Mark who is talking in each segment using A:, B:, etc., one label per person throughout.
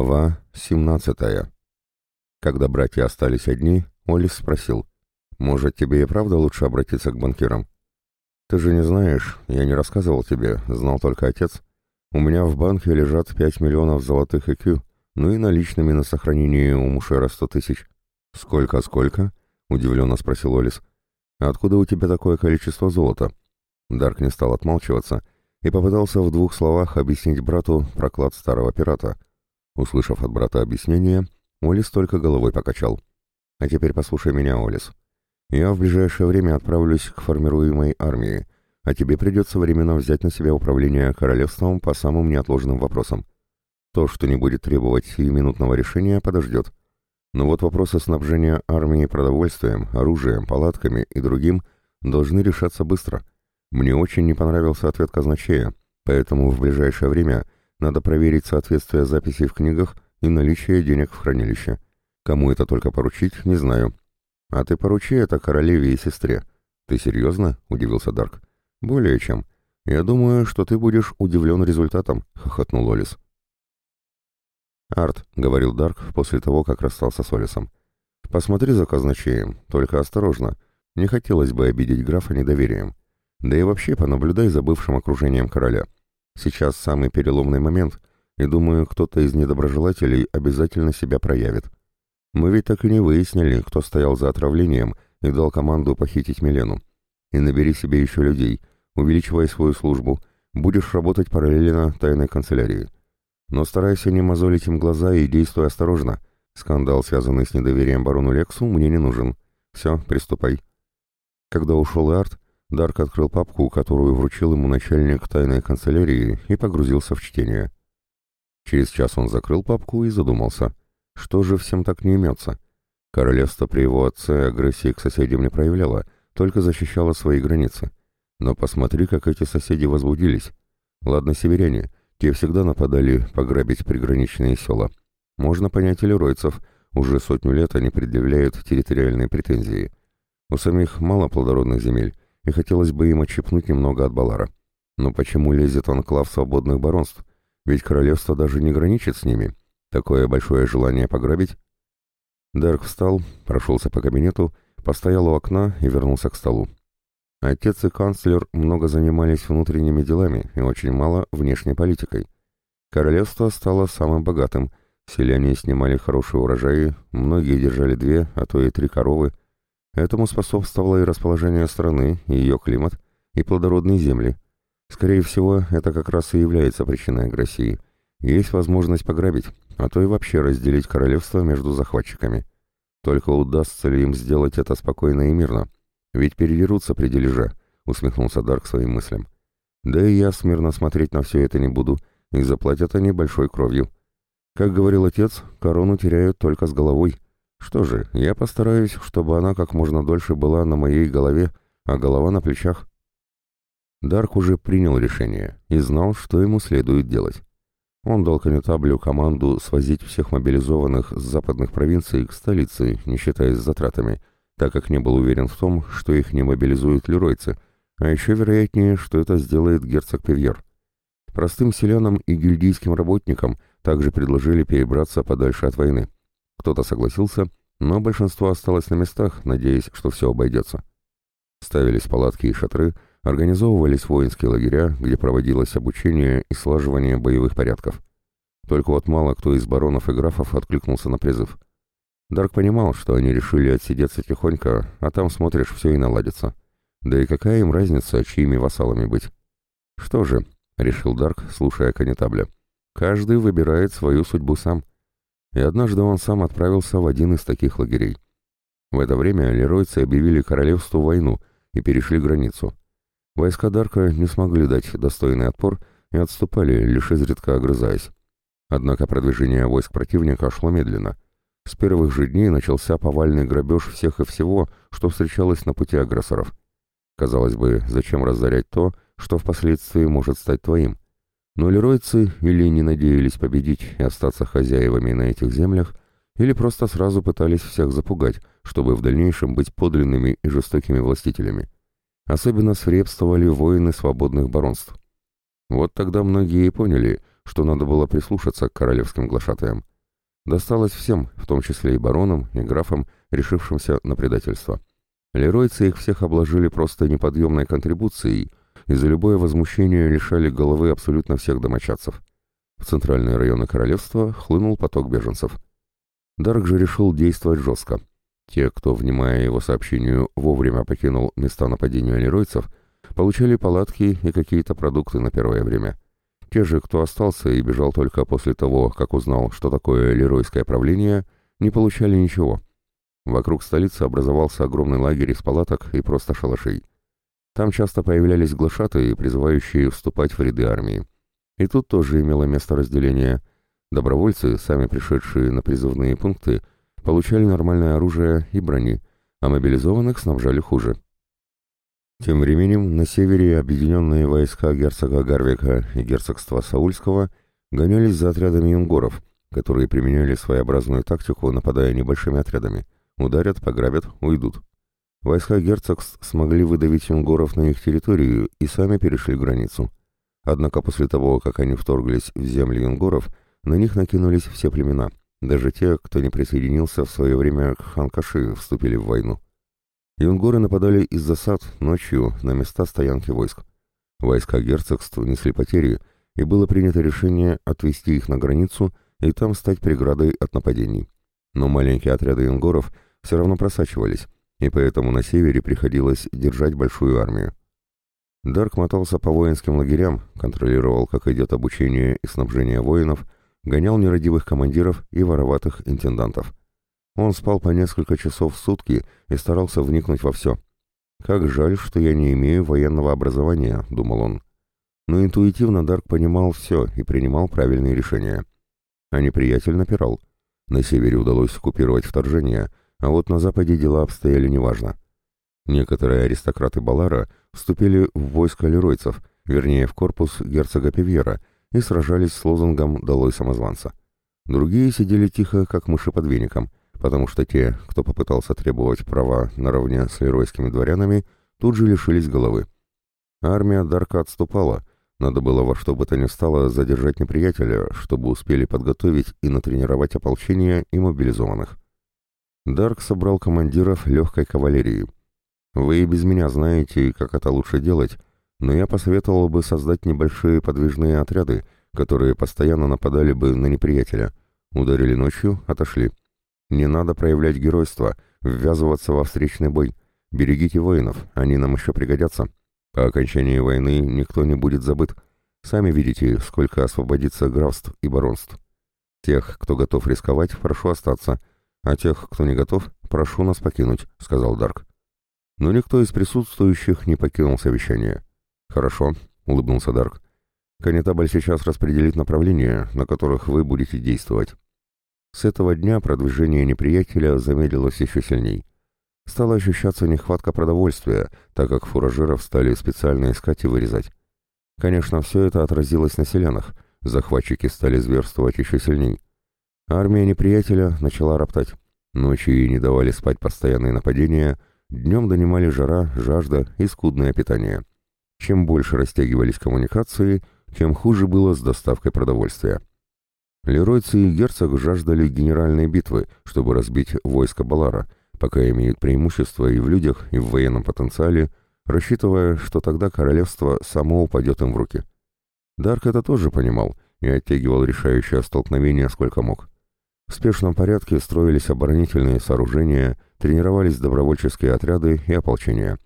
A: Глава 17 Когда братья остались одни, Олис спросил, «Может, тебе и правда лучше обратиться к банкирам?» «Ты же не знаешь, я не рассказывал тебе, знал только отец. У меня в банке лежат 5 миллионов золотых ЭКЮ, ну и наличными на сохранении у Мушера 100 тысяч». «Сколько-сколько?» — удивленно спросил Олис. «Откуда у тебя такое количество золота?» Дарк не стал отмалчиваться и попытался в двух словах объяснить брату проклад старого пирата — Услышав от брата объяснение, Олис только головой покачал. «А теперь послушай меня, Олис. Я в ближайшее время отправлюсь к формируемой армии, а тебе придется временно взять на себя управление королевством по самым неотложным вопросам. То, что не будет требовать минутного решения, подождет. Но вот вопросы снабжения армии продовольствием, оружием, палатками и другим должны решаться быстро. Мне очень не понравился ответ казначея, поэтому в ближайшее время – надо проверить соответствие записей в книгах и наличие денег в хранилище. Кому это только поручить, не знаю. А ты поручи это королеве и сестре. Ты серьезно? — удивился Дарк. Более чем. Я думаю, что ты будешь удивлен результатом, — хохотнул Олис. «Арт», — говорил Дарк после того, как расстался с Олисом. «Посмотри за казначеем, только осторожно. Не хотелось бы обидеть графа недоверием. Да и вообще понаблюдай за бывшим окружением короля. Сейчас самый переломный момент, и думаю, кто-то из недоброжелателей обязательно себя проявит. Мы ведь так и не выяснили, кто стоял за отравлением и дал команду похитить Милену. И набери себе еще людей, увеличивай свою службу, будешь работать параллельно тайной канцелярии. Но старайся не мозолить им глаза и действуй осторожно. Скандал, связанный с недоверием барону Лексу, мне не нужен. Все, приступай. Когда ушел Арт, Дарк открыл папку, которую вручил ему начальник тайной канцелярии, и погрузился в чтение. Через час он закрыл папку и задумался. Что же всем так не имется? Королевство при его отце агрессии к соседям не проявляло, только защищало свои границы. Но посмотри, как эти соседи возбудились. Ладно, северяне, те всегда нападали пограбить приграничные села. Можно понять и леройцев, уже сотню лет они предъявляют территориальные претензии. У самих мало плодородных земель, и хотелось бы им отщепнуть немного от Балара. Но почему лезет анклав свободных баронств? Ведь королевство даже не граничит с ними. Такое большое желание пограбить? Дерк встал, прошелся по кабинету, постоял у окна и вернулся к столу. Отец и канцлер много занимались внутренними делами и очень мало внешней политикой. Королевство стало самым богатым, селяне снимали хорошие урожаи, многие держали две, а то и три коровы, Этому способствовало и расположение страны, и ее климат, и плодородные земли. Скорее всего, это как раз и является причиной агрессии. Есть возможность пограбить, а то и вообще разделить королевство между захватчиками. Только удастся ли им сделать это спокойно и мирно? Ведь передерутся при дележе, усмехнулся Дарк своим мыслям. Да и я смирно смотреть на все это не буду, и заплатят они большой кровью. Как говорил отец, корону теряют только с головой, что же, я постараюсь, чтобы она как можно дольше была на моей голове, а голова на плечах. Дарк уже принял решение и знал, что ему следует делать. Он дал конетаблю команду свозить всех мобилизованных с западных провинций к столице, не считаясь затратами, так как не был уверен в том, что их не мобилизуют леройцы, а еще вероятнее, что это сделает герцог Певьер. Простым селянам и гильдийским работникам также предложили перебраться подальше от войны. Кто-то согласился, но большинство осталось на местах, надеясь, что все обойдется. Ставились палатки и шатры, организовывались воинские лагеря, где проводилось обучение и слаживание боевых порядков. Только вот мало кто из баронов и графов откликнулся на призыв. Дарк понимал, что они решили отсидеться тихонько, а там, смотришь, все и наладится. Да и какая им разница, чьими вассалами быть? Что же, — решил Дарк, слушая конетабля, — каждый выбирает свою судьбу сам и однажды он сам отправился в один из таких лагерей. В это время леройцы объявили королевству войну и перешли границу. Войска Дарка не смогли дать достойный отпор и отступали, лишь изредка огрызаясь. Однако продвижение войск противника шло медленно. С первых же дней начался повальный грабеж всех и всего, что встречалось на пути агрессоров. Казалось бы, зачем разорять то, что впоследствии может стать твоим? Но леройцы или не надеялись победить и остаться хозяевами на этих землях, или просто сразу пытались всех запугать, чтобы в дальнейшем быть подлинными и жестокими властителями. Особенно свирепствовали воины свободных баронств. Вот тогда многие и поняли, что надо было прислушаться к королевским глашатаям. досталось всем, в том числе и баронам, и графам, решившимся на предательство. Леройцы их всех обложили просто неподъемной контрибуцией и за любое возмущение лишали головы абсолютно всех домочадцев. В центральные районы королевства хлынул поток беженцев. Дарк же решил действовать жестко. Те, кто, внимая его сообщению, вовремя покинул места нападения леройцев, получали палатки и какие-то продукты на первое время. Те же, кто остался и бежал только после того, как узнал, что такое леройское правление, не получали ничего. Вокруг столицы образовался огромный лагерь из палаток и просто шалашей. Там часто появлялись глашатые, призывающие вступать в ряды армии. И тут тоже имело место разделение. Добровольцы, сами пришедшие на призывные пункты, получали нормальное оружие и брони, а мобилизованных снабжали хуже. Тем временем на севере объединенные войска герцога Гарвика и герцогства Саульского гонялись за отрядами юнгоров, которые применяли своеобразную тактику, нападая небольшими отрядами. Ударят, пограбят, уйдут. Войска герцогств смогли выдавить юнгоров на их территорию и сами перешли границу. Однако после того, как они вторглись в земли юнгоров, на них накинулись все племена. Даже те, кто не присоединился в свое время к Ханкаши, вступили в войну. Юнгоры нападали из засад ночью на места стоянки войск. Войска герцогств несли потери, и было принято решение отвести их на границу и там стать преградой от нападений. Но маленькие отряды юнгоров все равно просачивались, и поэтому на севере приходилось держать большую армию. Дарк мотался по воинским лагерям, контролировал, как идет обучение и снабжение воинов, гонял нерадивых командиров и вороватых интендантов. Он спал по несколько часов в сутки и старался вникнуть во все. «Как жаль, что я не имею военного образования», — думал он. Но интуитивно Дарк понимал все и принимал правильные решения. А неприятель напирал. На севере удалось оккупировать вторжение, а вот на западе дела обстояли неважно. Некоторые аристократы Балара вступили в войско леройцев, вернее в корпус герцога Певьера, и сражались с лозунгом «Долой самозванца». Другие сидели тихо, как мыши под веником, потому что те, кто попытался требовать права наравне с леройскими дворянами, тут же лишились головы. Армия Дарка отступала, надо было во что бы то ни стало задержать неприятеля, чтобы успели подготовить и натренировать ополчение и мобилизованных. Дарк собрал командиров легкой кавалерии. Вы и без меня знаете, как это лучше делать, но я посоветовал бы создать небольшие подвижные отряды, которые постоянно нападали бы на неприятеля. Ударили ночью, отошли. Не надо проявлять геройство, ввязываться во встречный бой. Берегите воинов, они нам еще пригодятся. По окончании войны никто не будет забыт. Сами видите, сколько освободится графств и баронств. Тех, кто готов рисковать, прошу остаться, а тех, кто не готов, прошу нас покинуть», — сказал Дарк. Но никто из присутствующих не покинул совещание. «Хорошо», — улыбнулся Дарк. «Конетабль сейчас распределит направления, на которых вы будете действовать. С этого дня продвижение неприятеля замедлилось еще сильней. Стала ощущаться нехватка продовольствия, так как фуражеров стали специально искать и вырезать. Конечно, все это отразилось на селянах, захватчики стали зверствовать еще сильней. Армия неприятеля начала роптать. Ночью ей не давали спать постоянные нападения, днем донимали жара, жажда и скудное питание. Чем больше растягивались коммуникации, тем хуже было с доставкой продовольствия. Леройцы и герцог жаждали генеральной битвы, чтобы разбить войско Балара, пока имеют преимущество и в людях, и в военном потенциале, рассчитывая, что тогда королевство само упадет им в руки. Дарк это тоже понимал и оттягивал решающее столкновение сколько мог. В спешном порядке строились оборонительные сооружения, тренировались добровольческие отряды и ополчения.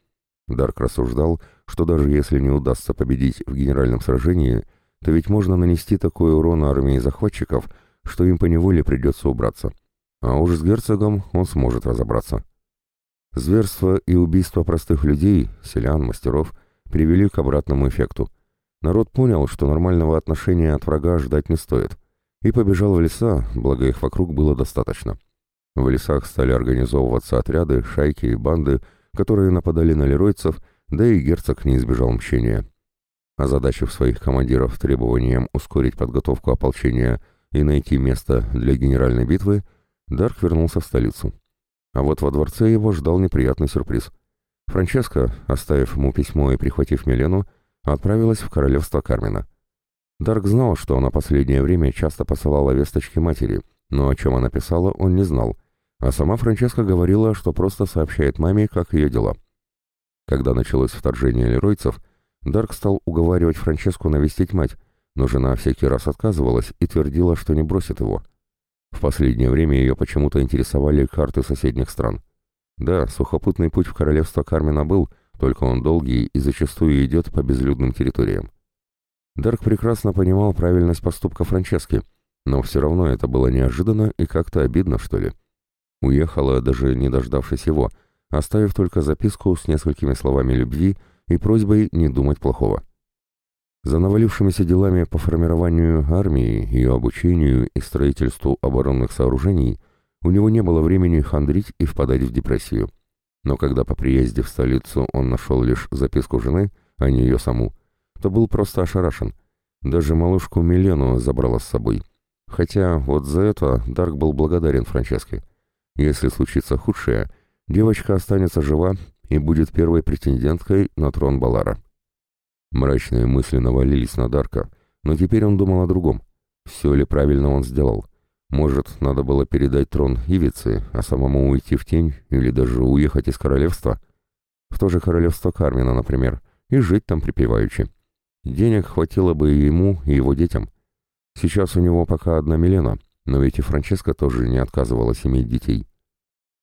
A: Дарк рассуждал, что даже если не удастся победить в генеральном сражении, то ведь можно нанести такой урон армии захватчиков, что им поневоле придется убраться. А уж с герцогом он сможет разобраться. Зверство и убийство простых людей, селян, мастеров, привели к обратному эффекту. Народ понял, что нормального отношения от врага ждать не стоит, и побежал в леса, благо их вокруг было достаточно. В лесах стали организовываться отряды, шайки и банды, которые нападали на леройцев, да и герцог не избежал мщения. Озадачив своих командиров требованием ускорить подготовку ополчения и найти место для генеральной битвы, Дарк вернулся в столицу. А вот во дворце его ждал неприятный сюрприз. Франческа, оставив ему письмо и прихватив Милену, отправилась в королевство Кармина. Дарк знал, что она последнее время часто посылала весточки матери, но о чем она писала, он не знал, а сама Франческа говорила, что просто сообщает маме, как ее дела. Когда началось вторжение леройцев, Дарк стал уговаривать Франческу навестить мать, но жена всякий раз отказывалась и твердила, что не бросит его. В последнее время ее почему-то интересовали карты соседних стран. Да, сухопутный путь в королевство Кармина был, только он долгий и зачастую идет по безлюдным территориям. Дарк прекрасно понимал правильность поступка Франчески, но все равно это было неожиданно и как-то обидно, что ли. Уехала, даже не дождавшись его, оставив только записку с несколькими словами любви и просьбой не думать плохого. За навалившимися делами по формированию армии, ее обучению и строительству оборонных сооружений у него не было времени хандрить и впадать в депрессию. Но когда по приезде в столицу он нашел лишь записку жены, а не ее саму, то был просто ошарашен. Даже малышку Милену забрала с собой. Хотя вот за это Дарк был благодарен Франческе. Если случится худшее, девочка останется жива и будет первой претенденткой на трон Балара. Мрачные мысли навалились на Дарка, но теперь он думал о другом. Все ли правильно он сделал? Может, надо было передать трон Ивице, а самому уйти в тень или даже уехать из королевства? В то же королевство Кармина, например, и жить там припеваючи. Денег хватило бы и ему, и его детям. Сейчас у него пока одна Милена, но ведь и Франческа тоже не отказывалась иметь детей.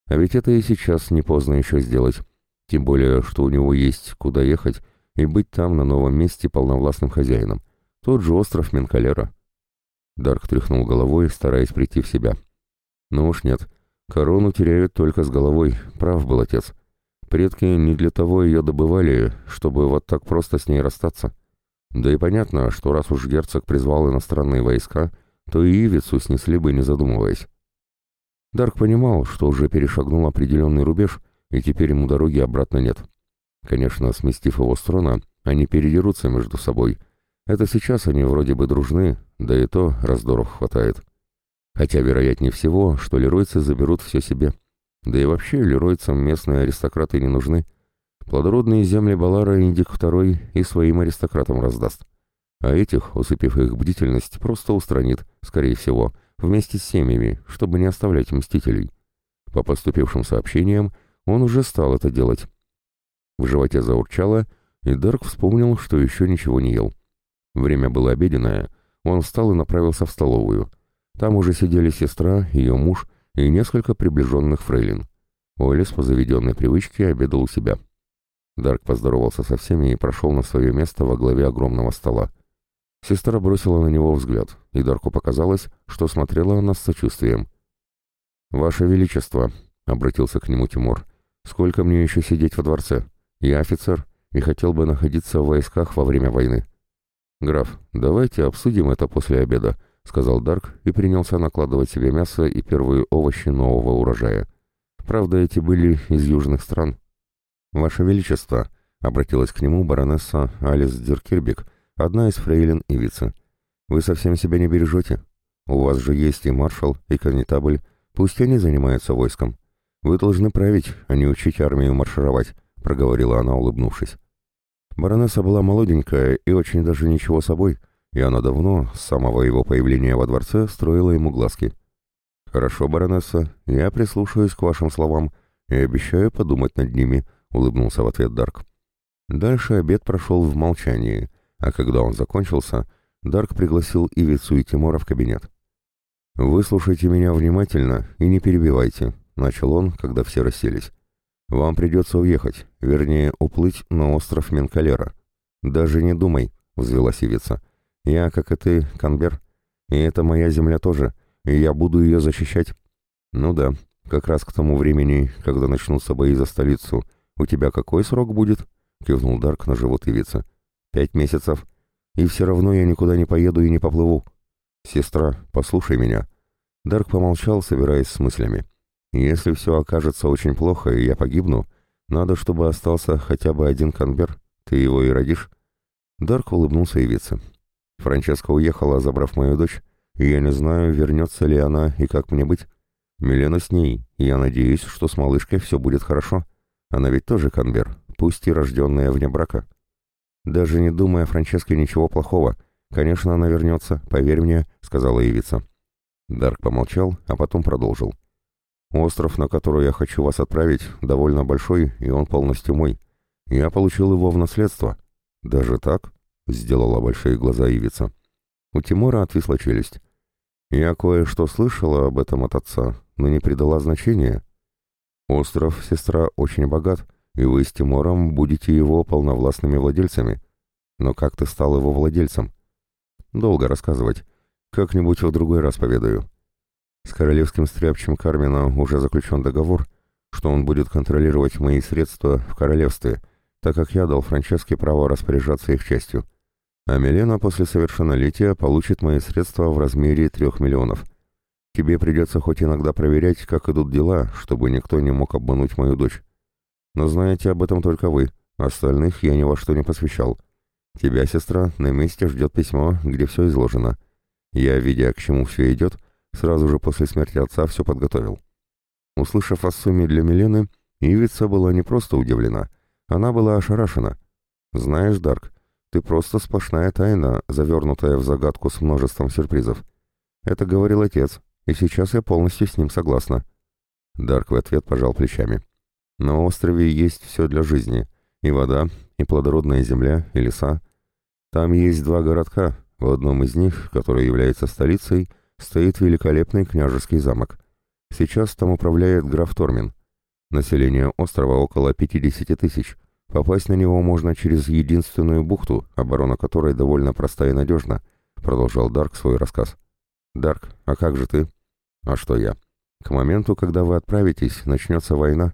A: А ведь это и сейчас не поздно еще сделать. Тем более, что у него есть куда ехать и быть там на новом месте полновластным хозяином. Тот же остров Менкалера. Дарк тряхнул головой, стараясь прийти в себя. Ну уж нет, корону теряют только с головой, прав был отец. Предки не для того ее добывали, чтобы вот так просто с ней расстаться. Да и понятно, что раз уж герцог призвал иностранные войска, то и Ивицу снесли бы, не задумываясь. Дарк понимал, что уже перешагнул определенный рубеж, и теперь ему дороги обратно нет. Конечно, сместив его с трона, они передерутся между собой. Это сейчас они вроде бы дружны, да и то раздоров хватает. Хотя вероятнее всего, что леройцы заберут все себе. Да и вообще леройцам местные аристократы не нужны. Плодородные земли Балара Индик II и своим аристократам раздаст. А этих, усыпив их бдительность, просто устранит, скорее всего, вместе с семьями, чтобы не оставлять мстителей. По поступившим сообщениям, он уже стал это делать. В животе заурчало, и Дарк вспомнил, что еще ничего не ел. Время было обеденное, он встал и направился в столовую. Там уже сидели сестра, ее муж и несколько приближенных фрейлин. Олес по заведенной привычке обедал у себя. Дарк поздоровался со всеми и прошел на свое место во главе огромного стола. Сестра бросила на него взгляд, и Дарку показалось, что смотрела она с сочувствием. «Ваше Величество», — обратился к нему Тимур, — «сколько мне еще сидеть во дворце?» Я офицер и хотел бы находиться в войсках во время войны. «Граф, давайте обсудим это после обеда», — сказал Дарк и принялся накладывать себе мясо и первые овощи нового урожая. Правда, эти были из южных стран. «Ваше Величество», — обратилась к нему баронесса Алис Деркирбек, одна из фрейлин и вице. «Вы совсем себя не бережете? У вас же есть и маршал, и конетабль, пусть они занимаются войском. Вы должны править, а не учить армию маршировать. — проговорила она, улыбнувшись. Баронесса была молоденькая и очень даже ничего собой, и она давно, с самого его появления во дворце, строила ему глазки. «Хорошо, баронесса, я прислушаюсь к вашим словам и обещаю подумать над ними», — улыбнулся в ответ Дарк. Дальше обед прошел в молчании, а когда он закончился, Дарк пригласил Ивицу и Тимура в кабинет. «Выслушайте меня внимательно и не перебивайте», — начал он, когда все расселись. «Вам придется уехать, вернее, уплыть на остров Менкалера». «Даже не думай», — взвелась Ивица. «Я, как и ты, Канбер, и это моя земля тоже, и я буду ее защищать». «Ну да, как раз к тому времени, когда начнутся бои за столицу, у тебя какой срок будет?» — кивнул Дарк на живот Ивица. «Пять месяцев. И все равно я никуда не поеду и не поплыву. Сестра, послушай меня». Дарк помолчал, собираясь с мыслями. Если все окажется очень плохо, и я погибну, надо, чтобы остался хотя бы один конвер. Ты его и родишь». Дарк улыбнулся и вице. Франческа уехала, забрав мою дочь, и я не знаю, вернется ли она и как мне быть. Милена с ней, я надеюсь, что с малышкой все будет хорошо. Она ведь тоже конвер, пусть и рожденная вне брака. Даже не думая Франческе ничего плохого. Конечно, она вернется, поверь мне, — сказала Ивица. Дарк помолчал, а потом продолжил. «Остров, на который я хочу вас отправить, довольно большой, и он полностью мой. Я получил его в наследство». «Даже так?» — сделала большие глаза Ивица. У Тимура отвисла челюсть. «Я кое-что слышала об этом от отца, но не придала значения. Остров, сестра, очень богат, и вы с Тимуром будете его полновластными владельцами. Но как ты стал его владельцем? Долго рассказывать. Как-нибудь в другой раз поведаю. С королевским стряпчем Кармина уже заключен договор, что он будет контролировать мои средства в королевстве, так как я дал Франческе право распоряжаться их частью. А Милена после совершеннолетия получит мои средства в размере трех миллионов. Тебе придется хоть иногда проверять, как идут дела, чтобы никто не мог обмануть мою дочь. Но знаете об этом только вы, остальных я ни во что не посвящал. Тебя, сестра, на месте ждет письмо, где все изложено. Я, видя, к чему все идет, сразу же после смерти отца все подготовил. Услышав о сумме для Милены, Ивица была не просто удивлена, она была ошарашена. «Знаешь, Дарк, ты просто сплошная тайна, завернутая в загадку с множеством сюрпризов. Это говорил отец, и сейчас я полностью с ним согласна». Дарк в ответ пожал плечами. На острове есть все для жизни. И вода, и плодородная земля, и леса. Там есть два городка. В одном из них, который является столицей, стоит великолепный княжеский замок. Сейчас там управляет граф Тормин. Население острова около 50 тысяч. Попасть на него можно через единственную бухту, оборона которой довольно проста и надежна, продолжал Дарк свой рассказ. Дарк, а как же ты? А что я? К моменту, когда вы отправитесь, начнется война.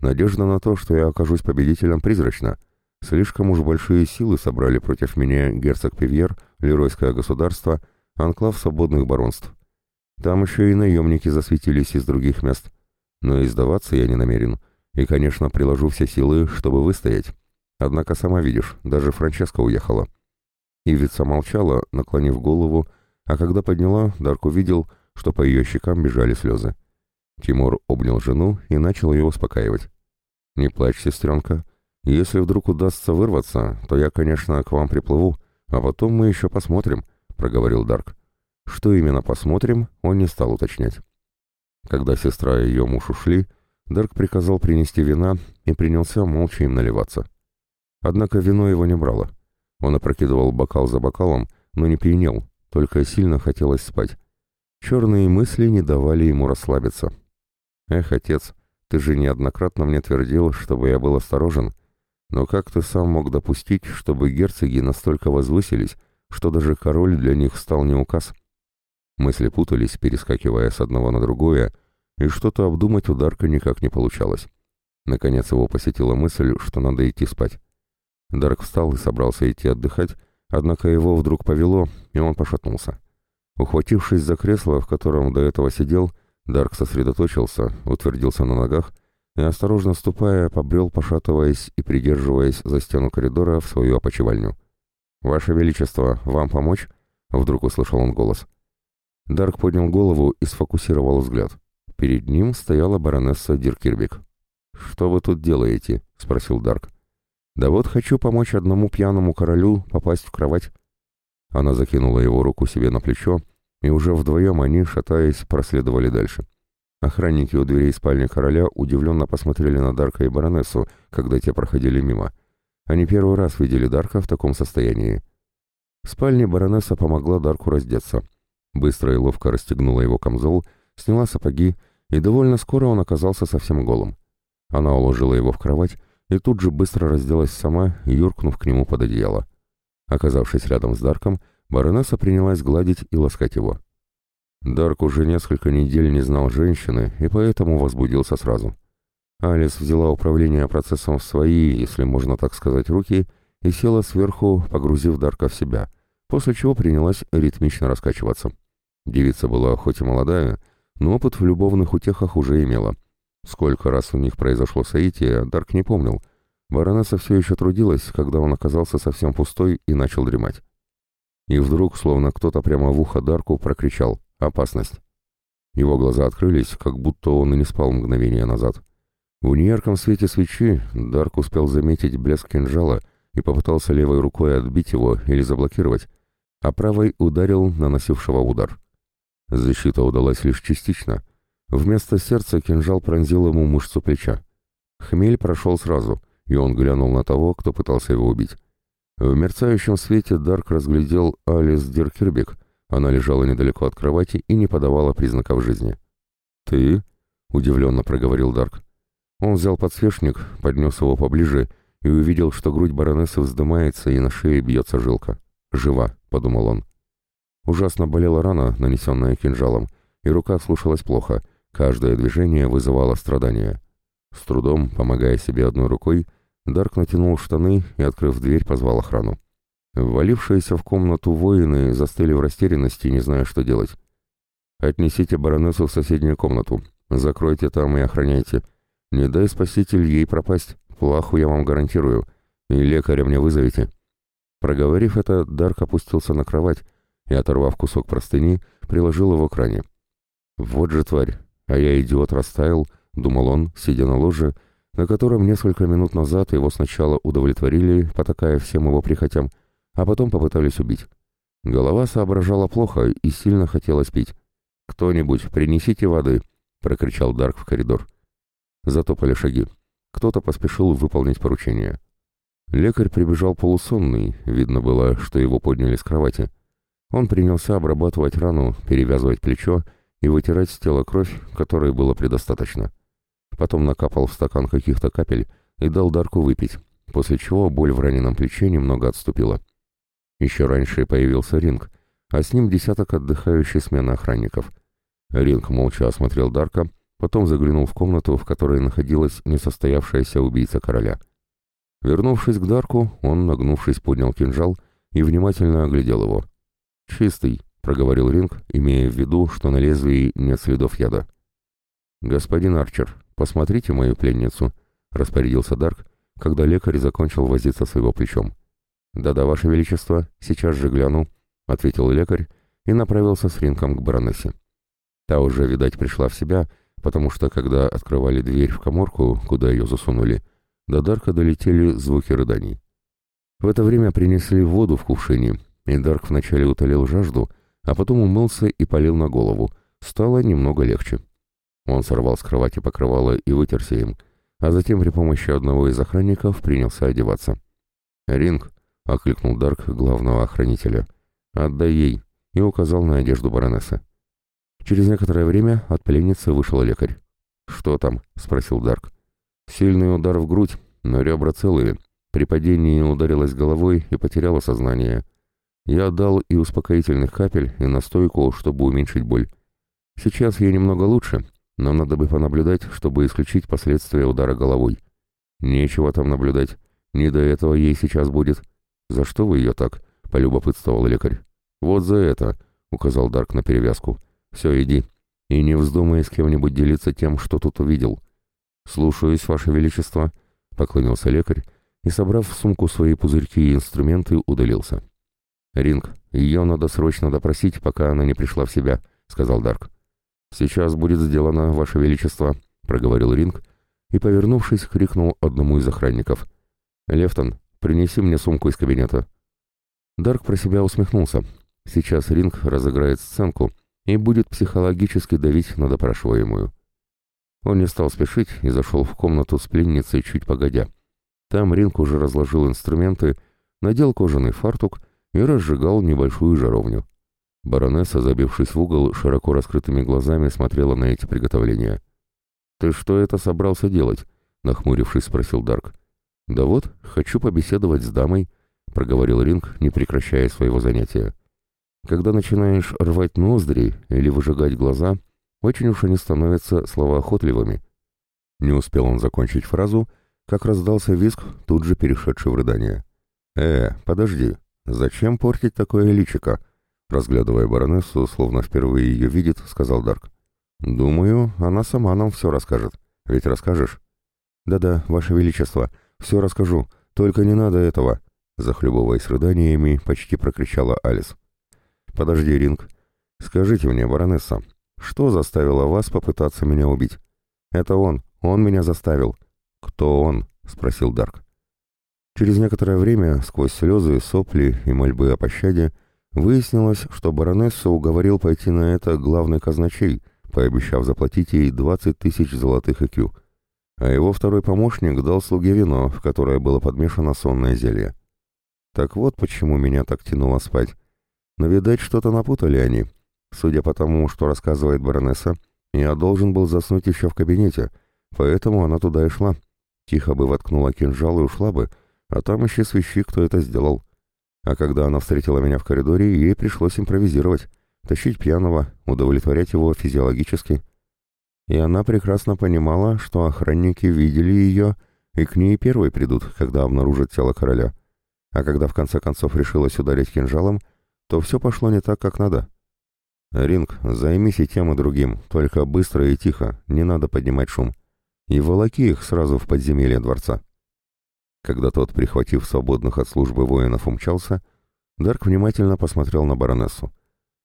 A: Надежда на то, что я окажусь победителем, призрачна. Слишком уж большие силы собрали против меня герцог Пивьер, Леройское государство, анклав свободных баронств. Там еще и наемники засветились из других мест. Но и сдаваться я не намерен. И, конечно, приложу все силы, чтобы выстоять. Однако, сама видишь, даже Франческа уехала. Ивица молчала, наклонив голову, а когда подняла, Дарк увидел, что по ее щекам бежали слезы. Тимур обнял жену и начал ее успокаивать. «Не плачь, сестренка. Если вдруг удастся вырваться, то я, конечно, к вам приплыву, а потом мы еще посмотрим», — проговорил Дарк. Что именно посмотрим, он не стал уточнять. Когда сестра и ее муж ушли, Дарк приказал принести вина и принялся молча им наливаться. Однако вино его не брало. Он опрокидывал бокал за бокалом, но не пьянел, только сильно хотелось спать. Черные мысли не давали ему расслабиться. «Эх, отец, ты же неоднократно мне твердил, чтобы я был осторожен. Но как ты сам мог допустить, чтобы герцоги настолько возвысились, что даже король для них стал не указ?» Мысли путались, перескакивая с одного на другое, и что-то обдумать у Дарка никак не получалось. Наконец его посетила мысль, что надо идти спать. Дарк встал и собрался идти отдыхать, однако его вдруг повело, и он пошатнулся. Ухватившись за кресло, в котором до этого сидел, Дарк сосредоточился, утвердился на ногах и, осторожно ступая, побрел, пошатываясь и придерживаясь за стену коридора в свою опочивальню. «Ваше Величество, вам помочь?» — вдруг услышал он голос. Дарк поднял голову и сфокусировал взгляд. Перед ним стояла баронесса Диркирбик. «Что вы тут делаете?» — спросил Дарк. «Да вот хочу помочь одному пьяному королю попасть в кровать». Она закинула его руку себе на плечо и уже вдвоем они, шатаясь, проследовали дальше. Охранники у дверей спальни короля удивленно посмотрели на Дарка и баронессу, когда те проходили мимо. Они первый раз видели Дарка в таком состоянии. В спальне баронесса помогла Дарку раздеться. Быстро и ловко расстегнула его камзол, сняла сапоги, и довольно скоро он оказался совсем голым. Она уложила его в кровать и тут же быстро разделась сама, юркнув к нему под одеяло. Оказавшись рядом с Дарком, Баронесса принялась гладить и ласкать его. Дарк уже несколько недель не знал женщины и поэтому возбудился сразу. Алис взяла управление процессом в свои, если можно так сказать, руки и села сверху, погрузив Дарка в себя, после чего принялась ритмично раскачиваться. Девица была хоть и молодая, но опыт в любовных утехах уже имела. Сколько раз у них произошло соитие, Дарк не помнил. Баронесса все еще трудилась, когда он оказался совсем пустой и начал дремать. И вдруг, словно кто-то прямо в ухо Дарку прокричал «Опасность!». Его глаза открылись, как будто он и не спал мгновение назад. В неярком свете свечи Дарк успел заметить блеск кинжала и попытался левой рукой отбить его или заблокировать, а правой ударил наносившего удар. Защита удалась лишь частично. Вместо сердца кинжал пронзил ему мышцу плеча. Хмель прошел сразу, и он глянул на того, кто пытался его убить. В мерцающем свете Дарк разглядел Алис Диркербек. Она лежала недалеко от кровати и не подавала признаков жизни. «Ты?» — удивленно проговорил Дарк. Он взял подсвечник, поднес его поближе и увидел, что грудь баронессы вздымается и на шее бьется жилка. «Жива», — подумал он. Ужасно болела рана, нанесенная кинжалом, и рука слушалась плохо, каждое движение вызывало страдания. С трудом, помогая себе одной рукой, Дарк натянул штаны и, открыв дверь, позвал охрану. Ввалившиеся в комнату воины застыли в растерянности, не зная, что делать. «Отнесите баронессу в соседнюю комнату, закройте там и охраняйте. Не дай спаситель ей пропасть, плаху я вам гарантирую, и лекаря мне вызовите». Проговорив это, Дарк опустился на кровать и, оторвав кусок простыни, приложил его к ране. «Вот же тварь, а я идиот растаял», — думал он, сидя на ложе, на котором несколько минут назад его сначала удовлетворили, потакая всем его прихотям, а потом попытались убить. Голова соображала плохо и сильно хотелось пить. «Кто-нибудь, принесите воды!» — прокричал Дарк в коридор. Затопали шаги. Кто-то поспешил выполнить поручение. Лекарь прибежал полусонный, видно было, что его подняли с кровати. Он принялся обрабатывать рану, перевязывать плечо и вытирать с тела кровь, которой было предостаточно. Потом накапал в стакан каких-то капель и дал Дарку выпить, после чего боль в раненом плече немного отступила. Еще раньше появился Ринг, а с ним десяток отдыхающей смены охранников. Ринг молча осмотрел Дарка, потом заглянул в комнату, в которой находилась несостоявшаяся убийца короля. Вернувшись к Дарку, он, нагнувшись, поднял кинжал и внимательно оглядел его. «Чистый», — проговорил Ринг, имея в виду, что на лезвии нет следов яда. «Господин Арчер, посмотрите мою пленницу», — распорядился Дарк, когда лекарь закончил возиться с его плечом. «Да-да, Ваше Величество, сейчас же гляну», — ответил лекарь и направился с Ринком к баронессе. Та уже, видать, пришла в себя, потому что, когда открывали дверь в коморку, куда ее засунули, до Дарка долетели звуки рыданий. В это время принесли воду в кувшине, и Дарк вначале утолил жажду, а потом умылся и полил на голову. Стало немного легче. Он сорвал с кровати покрывало и вытерся им, а затем при помощи одного из охранников принялся одеваться. «Ринг», — окликнул Дарк главного охранителя, — «отдай ей», и указал на одежду баронессы. Через некоторое время от пленницы вышел лекарь. «Что там?» — спросил Дарк. «Сильный удар в грудь, но ребра целые. При падении ударилась головой и потеряла сознание. Я дал и успокоительных капель, и настойку, чтобы уменьшить боль. Сейчас ей немного лучше, но надо бы понаблюдать, чтобы исключить последствия удара головой. Нечего там наблюдать. Не до этого ей сейчас будет. За что вы ее так? Полюбопытствовал лекарь. Вот за это, указал Дарк на перевязку. Все, иди. И не вздумай с кем-нибудь делиться тем, что тут увидел. Слушаюсь, Ваше Величество, поклонился лекарь и, собрав в сумку свои пузырьки и инструменты, удалился. «Ринг, ее надо срочно допросить, пока она не пришла в себя», — сказал Дарк. «Сейчас будет сделано, Ваше Величество», — проговорил Ринг и, повернувшись, крикнул одному из охранников. «Лефтон, принеси мне сумку из кабинета». Дарк про себя усмехнулся. Сейчас Ринг разыграет сценку и будет психологически давить на допрашиваемую. Он не стал спешить и зашел в комнату с пленницей чуть погодя. Там Ринг уже разложил инструменты, надел кожаный фартук и разжигал небольшую жаровню. Баронесса, забившись в угол, широко раскрытыми глазами смотрела на эти приготовления. «Ты что это собрался делать?» — нахмурившись, спросил Дарк. «Да вот, хочу побеседовать с дамой», — проговорил Ринг, не прекращая своего занятия. «Когда начинаешь рвать ноздри или выжигать глаза, очень уж они становятся словоохотливыми». Не успел он закончить фразу, как раздался визг, тут же перешедший в рыдание. «Э, подожди, «Зачем портить такое личико?» Разглядывая баронессу, словно впервые ее видит, сказал Дарк. «Думаю, она сама нам все расскажет. Ведь расскажешь?» «Да-да, Ваше Величество, все расскажу, только не надо этого!» Захлебываясь рыданиями, почти прокричала Алис. «Подожди, Ринг. Скажите мне, баронесса, что заставило вас попытаться меня убить?» «Это он, он меня заставил». «Кто он?» — спросил Дарк. Через некоторое время, сквозь слезы, сопли и мольбы о пощаде, Выяснилось, что баронесса уговорил пойти на это главный казначей, пообещав заплатить ей 20 тысяч золотых икю. А его второй помощник дал слуге вино, в которое было подмешано сонное зелье. Так вот почему меня так тянуло спать. Но, видать, что-то напутали они. Судя по тому, что рассказывает баронесса, я должен был заснуть еще в кабинете, поэтому она туда и шла. Тихо бы воткнула кинжал и ушла бы, а там еще свищи, кто это сделал. А когда она встретила меня в коридоре, ей пришлось импровизировать, тащить пьяного, удовлетворять его физиологически. И она прекрасно понимала, что охранники видели ее и к ней первой придут, когда обнаружат тело короля. А когда в конце концов решилась ударить кинжалом, то все пошло не так, как надо. «Ринг, займись и тем, и другим, только быстро и тихо, не надо поднимать шум. И волоки их сразу в подземелье дворца». Когда тот, прихватив свободных от службы воинов, умчался, Дарк внимательно посмотрел на баронессу.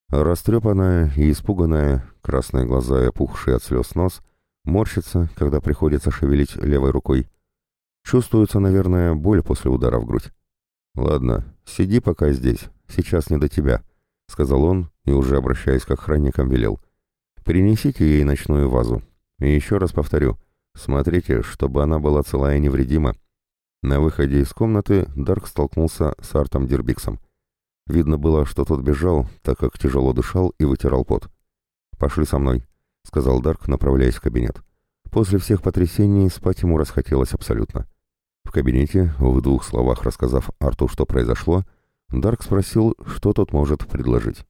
A: Растрепанная и испуганная, красные глаза и опухший от слез нос, морщится, когда приходится шевелить левой рукой. Чувствуется, наверное, боль после удара в грудь. «Ладно, сиди пока здесь, сейчас не до тебя», — сказал он и, уже обращаясь к охранникам, велел. «Принесите ей ночную вазу. И еще раз повторю, смотрите, чтобы она была цела и невредима». На выходе из комнаты Дарк столкнулся с Артом Дербиксом. Видно было, что тот бежал, так как тяжело дышал и вытирал пот. «Пошли со мной», — сказал Дарк, направляясь в кабинет. После всех потрясений спать ему расхотелось абсолютно. В кабинете, в двух словах рассказав Арту, что произошло, Дарк спросил, что тот может предложить.